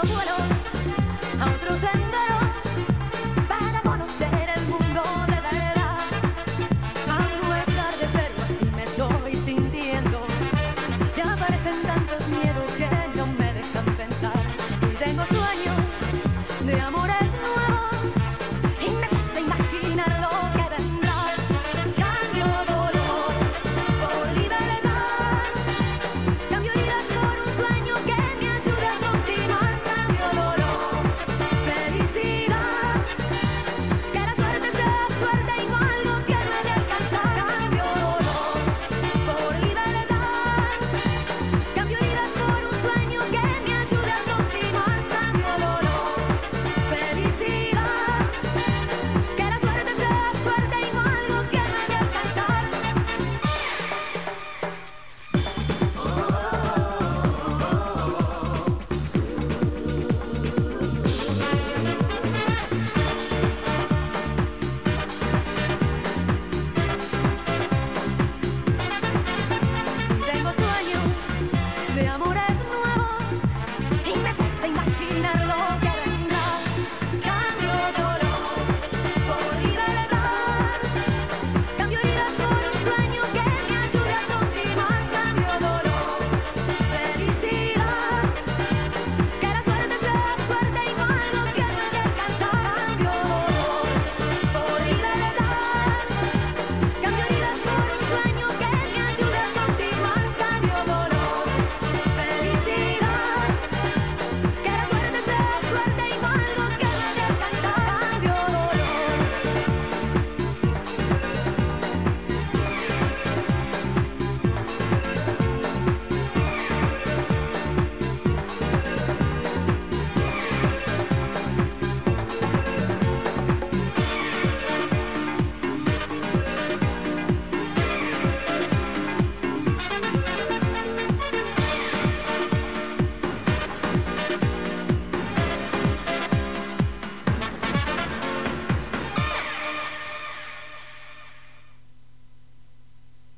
como lo